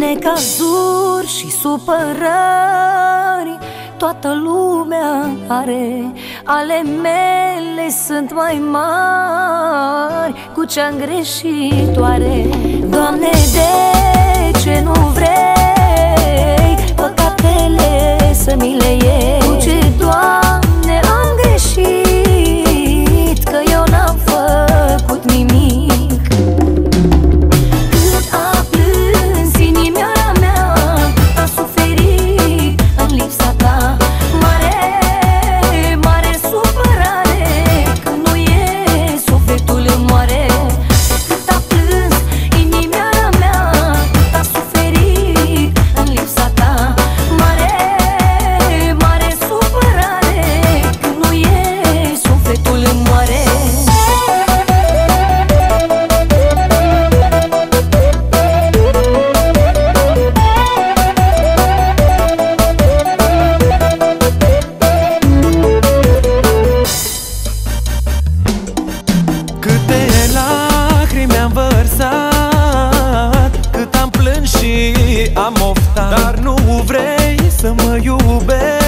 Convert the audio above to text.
Necazuri și supărări Toată lumea are Ale mele sunt mai mari. Cu ce-am greșit oare? Doamne de și am oftat. Dar nu vrei să mă iubești?